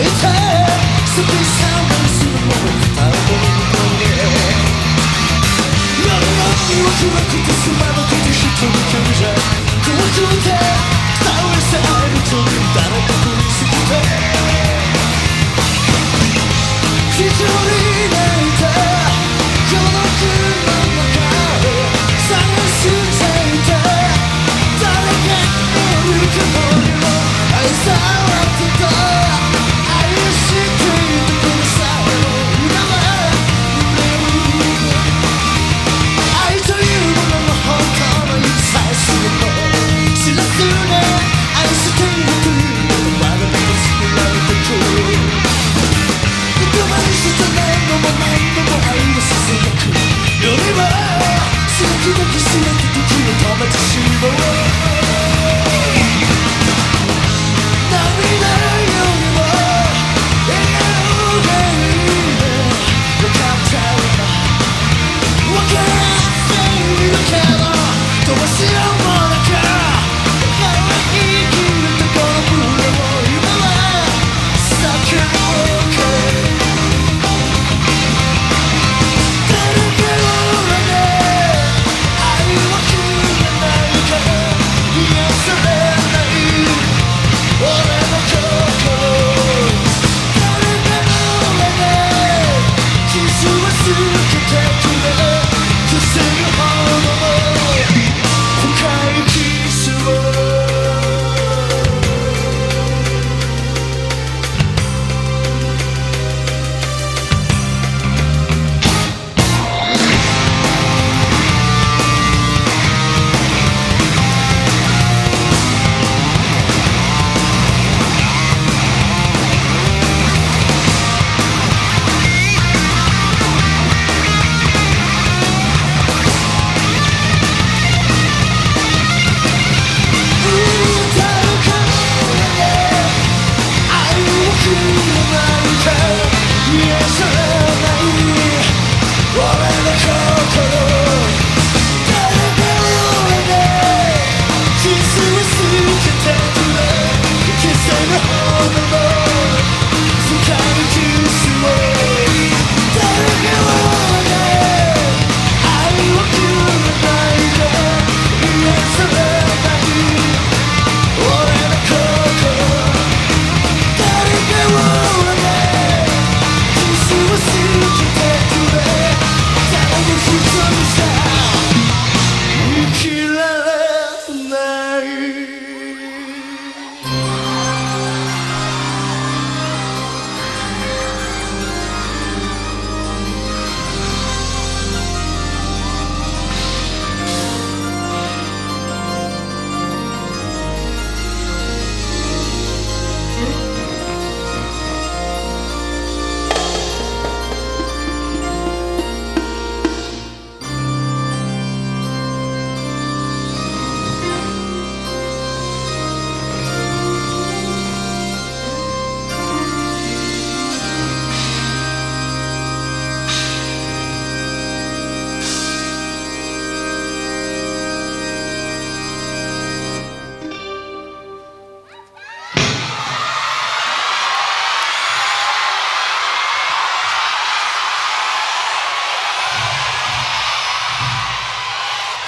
You're correct, it's キドキ締てくれた Oh. day.